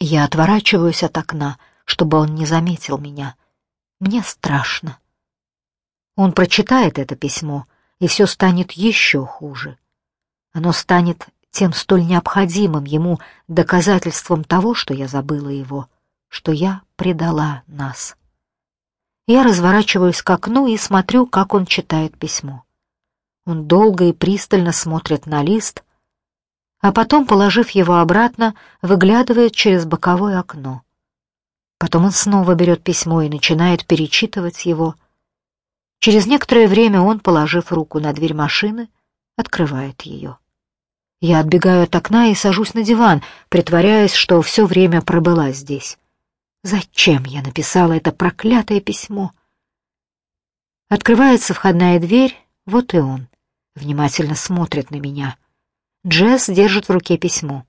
Я отворачиваюсь от окна, чтобы он не заметил меня. Мне страшно. Он прочитает это письмо, и все станет еще хуже. Оно станет тем столь необходимым ему доказательством того, что я забыла его, что я предала нас. Я разворачиваюсь к окну и смотрю, как он читает письмо. Он долго и пристально смотрит на лист, а потом, положив его обратно, выглядывает через боковое окно. Потом он снова берет письмо и начинает перечитывать его. Через некоторое время он, положив руку на дверь машины, открывает ее. Я отбегаю от окна и сажусь на диван, притворяясь, что все время пробыла здесь. Зачем я написала это проклятое письмо? Открывается входная дверь, вот и он. Внимательно смотрит на меня. Джесс держит в руке письмо.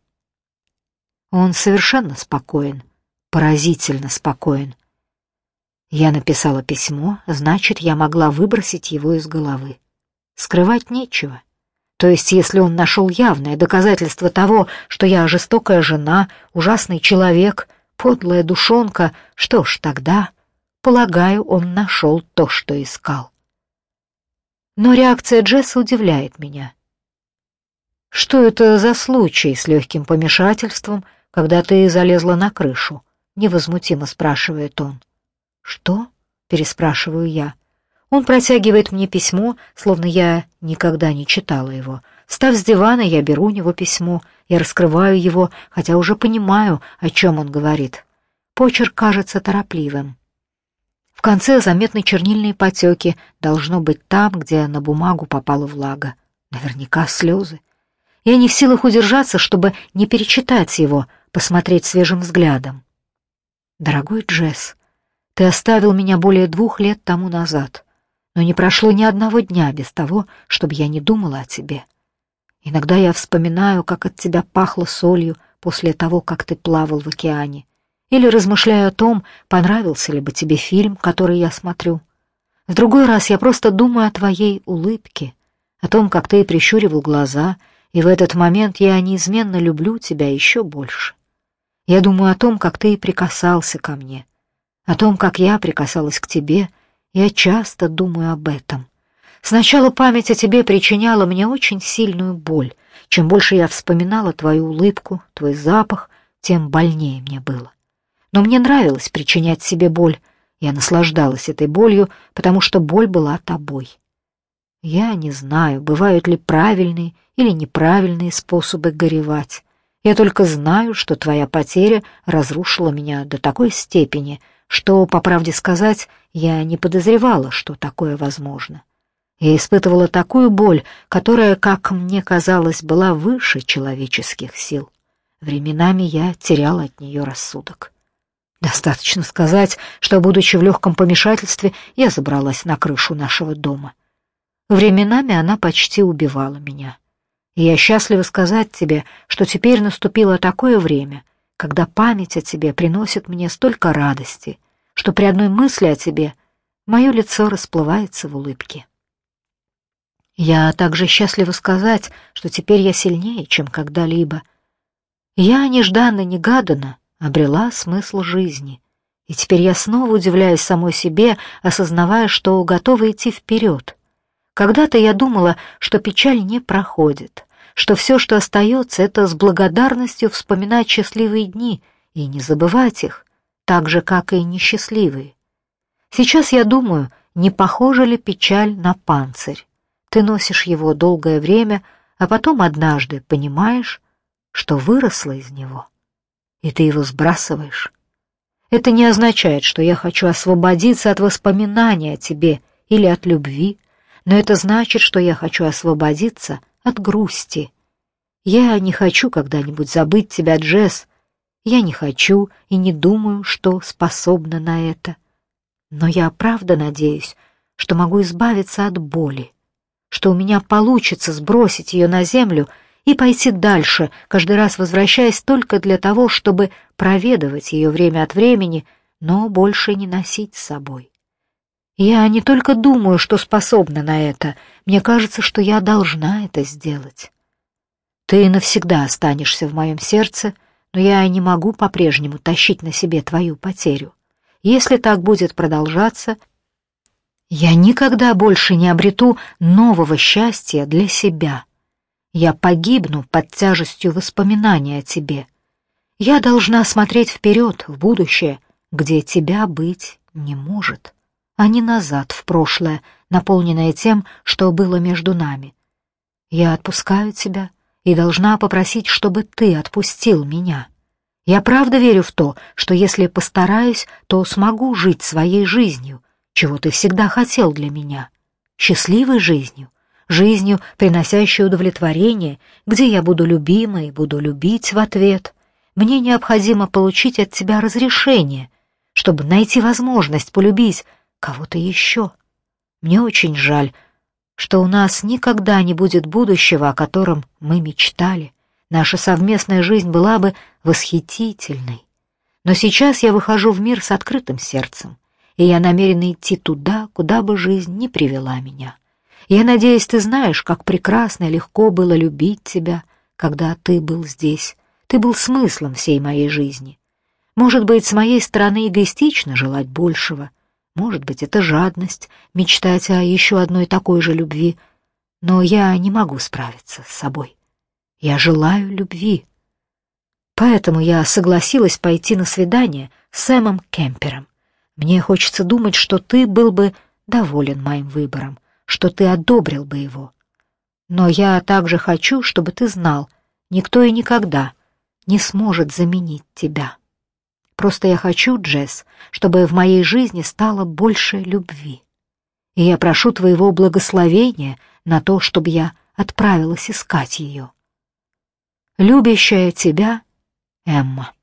Он совершенно спокоен, поразительно спокоен. Я написала письмо, значит, я могла выбросить его из головы. Скрывать нечего. То есть, если он нашел явное доказательство того, что я жестокая жена, ужасный человек, подлая душонка, что ж, тогда, полагаю, он нашел то, что искал. Но реакция Джесса удивляет меня. «Что это за случай с легким помешательством, когда ты залезла на крышу?» — невозмутимо спрашивает он. «Что?» — переспрашиваю я. Он протягивает мне письмо, словно я никогда не читала его. Став с дивана, я беру у него письмо, я раскрываю его, хотя уже понимаю, о чем он говорит. Почерк кажется торопливым. В конце заметны чернильные потеки, должно быть там, где на бумагу попала влага. Наверняка слезы. Я не в силах удержаться, чтобы не перечитать его, посмотреть свежим взглядом. Дорогой Джесс, ты оставил меня более двух лет тому назад, но не прошло ни одного дня без того, чтобы я не думала о тебе. Иногда я вспоминаю, как от тебя пахло солью после того, как ты плавал в океане, или размышляю о том, понравился ли бы тебе фильм, который я смотрю. В другой раз я просто думаю о твоей улыбке, о том, как ты прищуривал глаза, и в этот момент я неизменно люблю тебя еще больше. Я думаю о том, как ты прикасался ко мне, о том, как я прикасалась к тебе, я часто думаю об этом. Сначала память о тебе причиняла мне очень сильную боль. Чем больше я вспоминала твою улыбку, твой запах, тем больнее мне было. Но мне нравилось причинять себе боль. Я наслаждалась этой болью, потому что боль была тобой. Я не знаю, бывают ли правильные или неправильные способы горевать. Я только знаю, что твоя потеря разрушила меня до такой степени, что, по правде сказать, я не подозревала, что такое возможно. Я испытывала такую боль, которая, как мне казалось, была выше человеческих сил. Временами я теряла от нее рассудок. Достаточно сказать, что, будучи в легком помешательстве, я забралась на крышу нашего дома. Временами она почти убивала меня. И я счастлива сказать тебе, что теперь наступило такое время, когда память о тебе приносит мне столько радости, что при одной мысли о тебе мое лицо расплывается в улыбке. Я также счастлива сказать, что теперь я сильнее, чем когда-либо. Я нежданно-негаданно обрела смысл жизни, и теперь я снова удивляюсь самой себе, осознавая, что готова идти вперед — когда-то я думала, что печаль не проходит, что все, что остается, это с благодарностью вспоминать счастливые дни и не забывать их, так же, как и несчастливые. Сейчас я думаю, не похожа ли печаль на панцирь. Ты носишь его долгое время, а потом однажды понимаешь, что выросла из него, и ты его сбрасываешь. Это не означает, что я хочу освободиться от воспоминаний о тебе или от любви, но это значит, что я хочу освободиться от грусти. Я не хочу когда-нибудь забыть тебя, Джесс. Я не хочу и не думаю, что способна на это. Но я правда надеюсь, что могу избавиться от боли, что у меня получится сбросить ее на землю и пойти дальше, каждый раз возвращаясь только для того, чтобы проведывать ее время от времени, но больше не носить с собой. Я не только думаю, что способна на это, мне кажется, что я должна это сделать. Ты навсегда останешься в моем сердце, но я не могу по-прежнему тащить на себе твою потерю. Если так будет продолжаться, я никогда больше не обрету нового счастья для себя. Я погибну под тяжестью воспоминаний о тебе. Я должна смотреть вперед, в будущее, где тебя быть не может, а не назад, в прошлое, наполненное тем, что было между нами. Я отпускаю тебя и должна попросить, чтобы ты отпустил меня. Я правда верю в то, что если постараюсь, то смогу жить своей жизнью, чего ты всегда хотел для меня, счастливой жизнью, жизнью, приносящей удовлетворение, где я буду любима и буду любить в ответ. Мне необходимо получить от тебя разрешение, чтобы найти возможность полюбить кого-то еще. Мне очень жаль, что у нас никогда не будет будущего, о котором мы мечтали. Наша совместная жизнь была бы восхитительной. Но сейчас я выхожу в мир с открытым сердцем, и я намерена идти туда, куда бы жизнь не привела меня. Я надеюсь, ты знаешь, как прекрасно и легко было любить тебя, когда ты был здесь. Ты был смыслом всей моей жизни. Может быть, с моей стороны эгоистично желать большего — может быть, это жадность, мечтать о еще одной такой же любви, но я не могу справиться с собой. Я желаю любви. Поэтому я согласилась пойти на свидание с Сэмом Кемпером. Мне хочется думать, что ты был бы доволен моим выбором, что ты одобрил бы его. Но я также хочу, чтобы ты знал, никто и никогда не сможет заменить тебя. Просто я хочу, Джесс, чтобы в моей жизни стало больше любви. И я прошу твоего благословения на то, чтобы я отправилась искать ее. Любящая тебя, Эмма.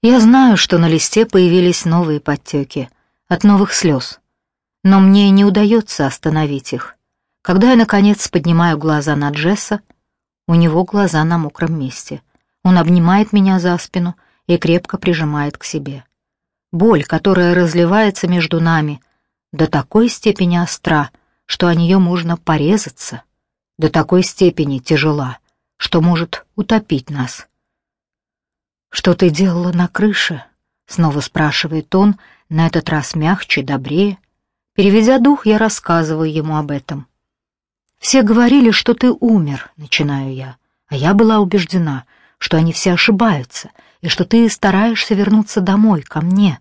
Я знаю, что на листе появились новые подтеки от новых слез, но мне не удается остановить их. Когда я, наконец, поднимаю глаза на Джесса, у него глаза на мокром месте. Он обнимает меня за спину — и крепко прижимает к себе. Боль, которая разливается между нами, до такой степени остра, что о нее можно порезаться, до такой степени тяжела, что может утопить нас. «Что ты делала на крыше?» — снова спрашивает он, на этот раз мягче, добрее. Переведя дух, я рассказываю ему об этом. «Все говорили, что ты умер», — начинаю я, а я была убеждена, что они все ошибаются, и что ты стараешься вернуться домой, ко мне.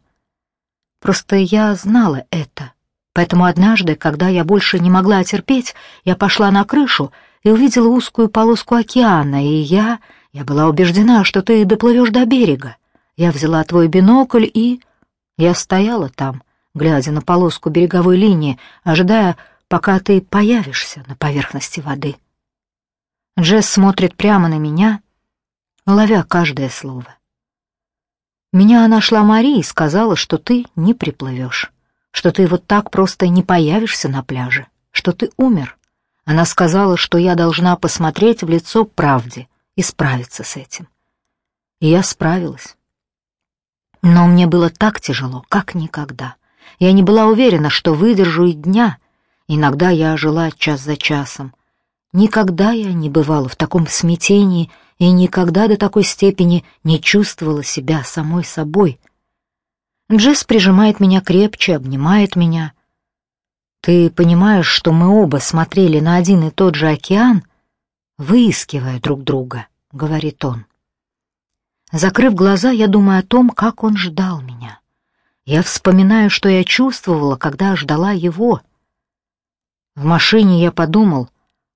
Просто я знала это. Поэтому однажды, когда я больше не могла терпеть, я пошла на крышу и увидела узкую полоску океана, и я... Я была убеждена, что ты доплывешь до берега. Я взяла твой бинокль и... Я стояла там, глядя на полоску береговой линии, ожидая, пока ты появишься на поверхности воды. Джесс смотрит прямо на меня, ловя каждое слово. Меня нашла Мария и сказала, что ты не приплывешь, что ты вот так просто не появишься на пляже, что ты умер. Она сказала, что я должна посмотреть в лицо правде и справиться с этим. И я справилась. Но мне было так тяжело, как никогда. Я не была уверена, что выдержу и дня. Иногда я жила час за часом. Никогда я не бывала в таком смятении и никогда до такой степени не чувствовала себя самой собой. Джесс прижимает меня крепче, обнимает меня. «Ты понимаешь, что мы оба смотрели на один и тот же океан, выискивая друг друга», — говорит он. Закрыв глаза, я думаю о том, как он ждал меня. Я вспоминаю, что я чувствовала, когда ждала его. В машине я подумал,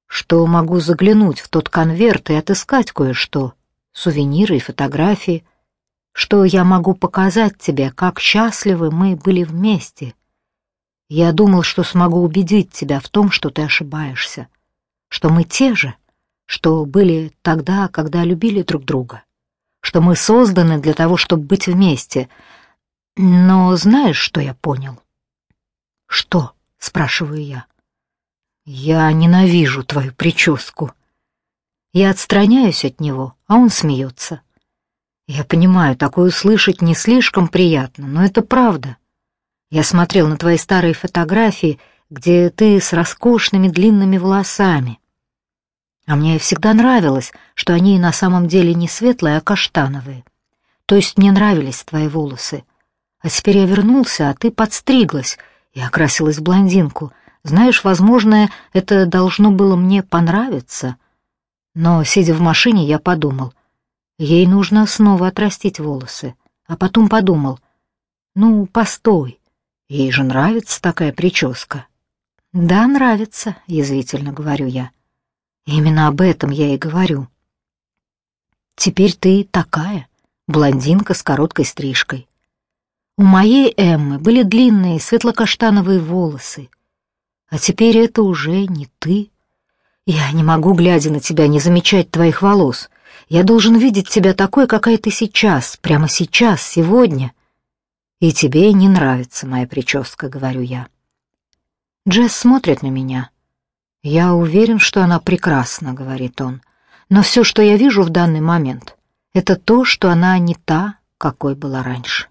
что могу заглянуть в тот конверт и отыскать кое-что, сувениры и фотографии, что я могу показать тебе, как счастливы мы были вместе. Я думал, что смогу убедить тебя в том, что ты ошибаешься, что мы те же, что были тогда, когда любили друг друга, что мы созданы для того, чтобы быть вместе. Но знаешь, что я понял? «Что?» — спрашиваю я. «Я ненавижу твою прическу». Я отстраняюсь от него, а он смеется. Я понимаю, такое услышать не слишком приятно, но это правда. Я смотрел на твои старые фотографии, где ты с роскошными длинными волосами. А мне всегда нравилось, что они на самом деле не светлые, а каштановые. То есть мне нравились твои волосы. А теперь я вернулся, а ты подстриглась и окрасилась в блондинку. Знаешь, возможно, это должно было мне понравиться. Но, сидя в машине, я подумал, ей нужно снова отрастить волосы. А потом подумал, ну, постой, ей же нравится такая прическа. Да, нравится, язвительно говорю я. Именно об этом я и говорю. Теперь ты такая, блондинка с короткой стрижкой. У моей Эммы были длинные светло-каштановые волосы, а теперь это уже не ты. Я не могу, глядя на тебя, не замечать твоих волос. Я должен видеть тебя такой, какая ты сейчас, прямо сейчас, сегодня. И тебе не нравится моя прическа, говорю я. Джесс смотрит на меня. «Я уверен, что она прекрасна», — говорит он. «Но все, что я вижу в данный момент, это то, что она не та, какой была раньше».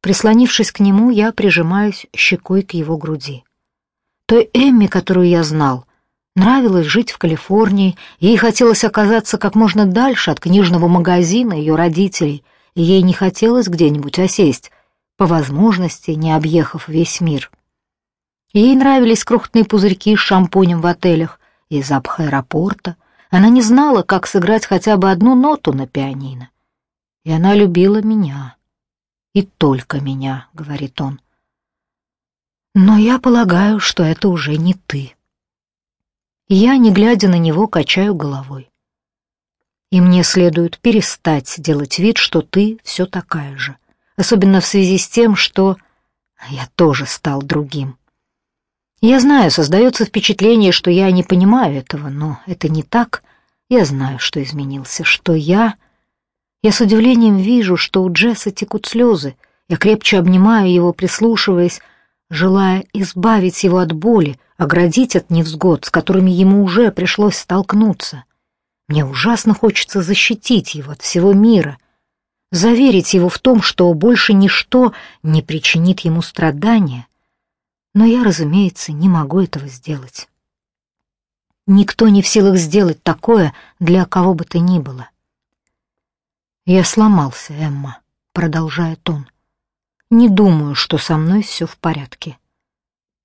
Прислонившись к нему, я прижимаюсь щекой к его груди. Той Эмми, которую я знал, нравилось жить в Калифорнии, ей хотелось оказаться как можно дальше от книжного магазина ее родителей, и ей не хотелось где-нибудь осесть, по возможности не объехав весь мир. Ей нравились крохотные пузырьки с шампунем в отелях и запах аэропорта. Она не знала, как сыграть хотя бы одну ноту на пианино. И она любила меня. И только меня, говорит он. Но я полагаю, что это уже не ты. Я, не глядя на него, качаю головой. И мне следует перестать делать вид, что ты все такая же. Особенно в связи с тем, что я тоже стал другим. Я знаю, создается впечатление, что я не понимаю этого, но это не так. Я знаю, что изменился, что я... Я с удивлением вижу, что у Джесса текут слезы. Я крепче обнимаю его, прислушиваясь, желая избавить его от боли, оградить от невзгод, с которыми ему уже пришлось столкнуться. Мне ужасно хочется защитить его от всего мира, заверить его в том, что больше ничто не причинит ему страдания, но я, разумеется, не могу этого сделать. Никто не в силах сделать такое для кого бы то ни было. «Я сломался, Эмма», — продолжает он. «Не думаю, что со мной все в порядке.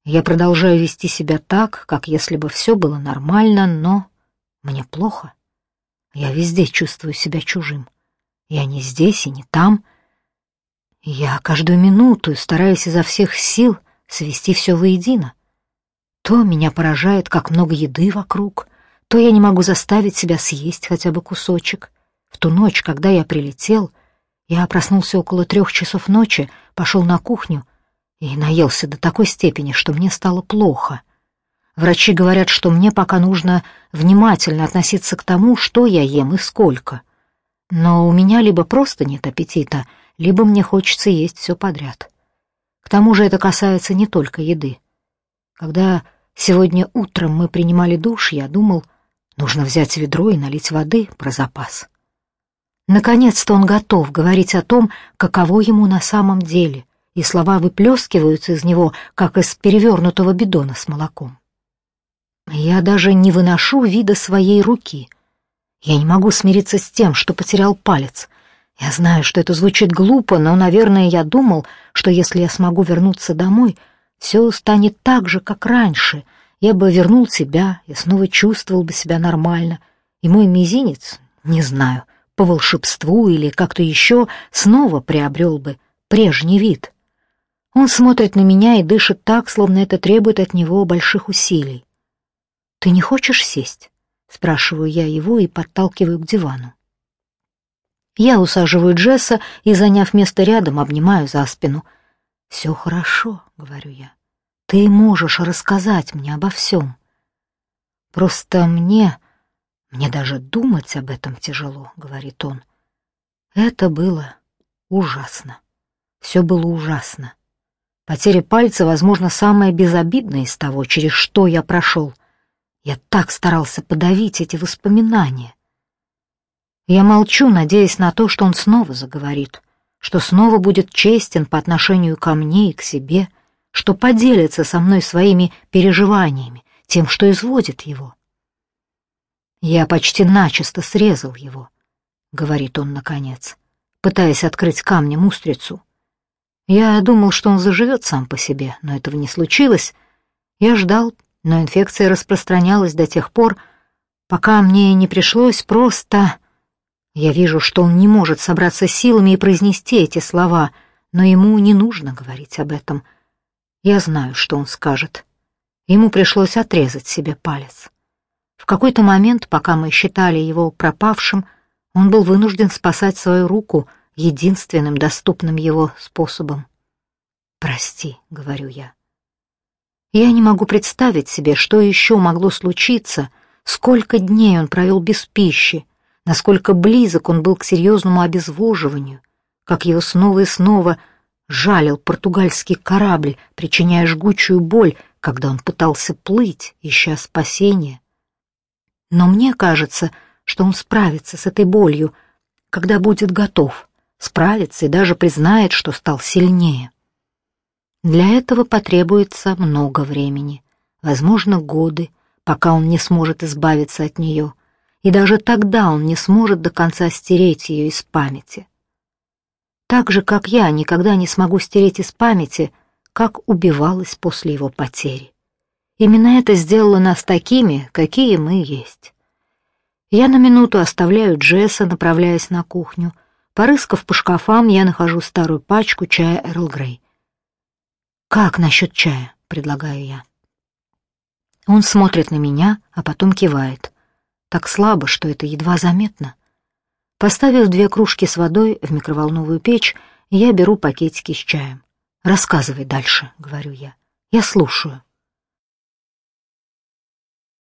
Я продолжаю вести себя так, как если бы все было нормально, но мне плохо. Я везде чувствую себя чужим. Я не здесь и не там. Я каждую минуту стараюсь изо всех сил — свести все воедино. То меня поражает, как много еды вокруг, то я не могу заставить себя съесть хотя бы кусочек. В ту ночь, когда я прилетел, я проснулся около трех часов ночи, пошел на кухню и наелся до такой степени, что мне стало плохо. Врачи говорят, что мне пока нужно внимательно относиться к тому, что я ем и сколько. Но у меня либо просто нет аппетита, либо мне хочется есть все подряд. К тому же это касается не только еды. Когда сегодня утром мы принимали душ, я думал, нужно взять ведро и налить воды про запас. Наконец-то он готов говорить о том, каково ему на самом деле, и слова выплескиваются из него, как из перевернутого бидона с молоком. Я даже не выношу вида своей руки. Я не могу смириться с тем, что потерял палец — я знаю, что это звучит глупо, но, наверное, я думал, что если я смогу вернуться домой, все станет так же, как раньше. Я бы вернул себя, я снова чувствовал бы себя нормально, и мой мизинец, не знаю, по волшебству или как-то еще, снова приобрел бы прежний вид. Он смотрит на меня и дышит так, словно это требует от него больших усилий. «Ты не хочешь сесть?» — спрашиваю я его и подталкиваю к дивану. Я усаживаю Джесса и, заняв место рядом, обнимаю за спину. «Все хорошо», — говорю я. «Ты можешь рассказать мне обо всем. Просто мне... Мне даже думать об этом тяжело», — говорит он. Это было ужасно. Все было ужасно. Потеря пальца, возможно, самая безобидная из того, через что я прошел. Я так старался подавить эти воспоминания. Я молчу, надеясь на то, что он снова заговорит, что снова будет честен по отношению ко мне и к себе, что поделится со мной своими переживаниями, тем, что изводит его. Я почти начисто срезал его, — говорит он наконец, пытаясь открыть камнем устрицу. Я думал, что он заживет сам по себе, но этого не случилось. Я ждал, но инфекция распространялась до тех пор, пока мне не пришлось просто... Я вижу, что он не может собраться силами и произнести эти слова, но ему не нужно говорить об этом. Я знаю, что он скажет. Ему пришлось отрезать себе палец. В какой-то момент, пока мы считали его пропавшим, он был вынужден спасать свою руку единственным доступным его способом. «Прости», — говорю я. Я не могу представить себе, что еще могло случиться, сколько дней он провел без пищи, насколько близок он был к серьезному обезвоживанию, как его снова и снова жалил португальский корабль, причиняя жгучую боль, когда он пытался плыть, ища спасения. Но мне кажется, что он справится с этой болью, когда будет готов, справится и даже признает, что стал сильнее. Для этого потребуется много времени, возможно, годы, пока он не сможет избавиться от нее, и даже тогда он не сможет до конца стереть ее из памяти. Так же, как я никогда не смогу стереть из памяти, как убивалась после его потери. Именно это сделало нас такими, какие мы есть. Я на минуту оставляю Джесса, направляясь на кухню. Порыскав по шкафам, я нахожу старую пачку чая Эрл Грей. «Как насчет чая?» — предлагаю я. Он смотрит на меня, а потом кивает. Так слабо, что это едва заметно. Поставив две кружки с водой в микроволновую печь, я беру пакетики с чаем. «Рассказывай дальше», — говорю я. «Я слушаю».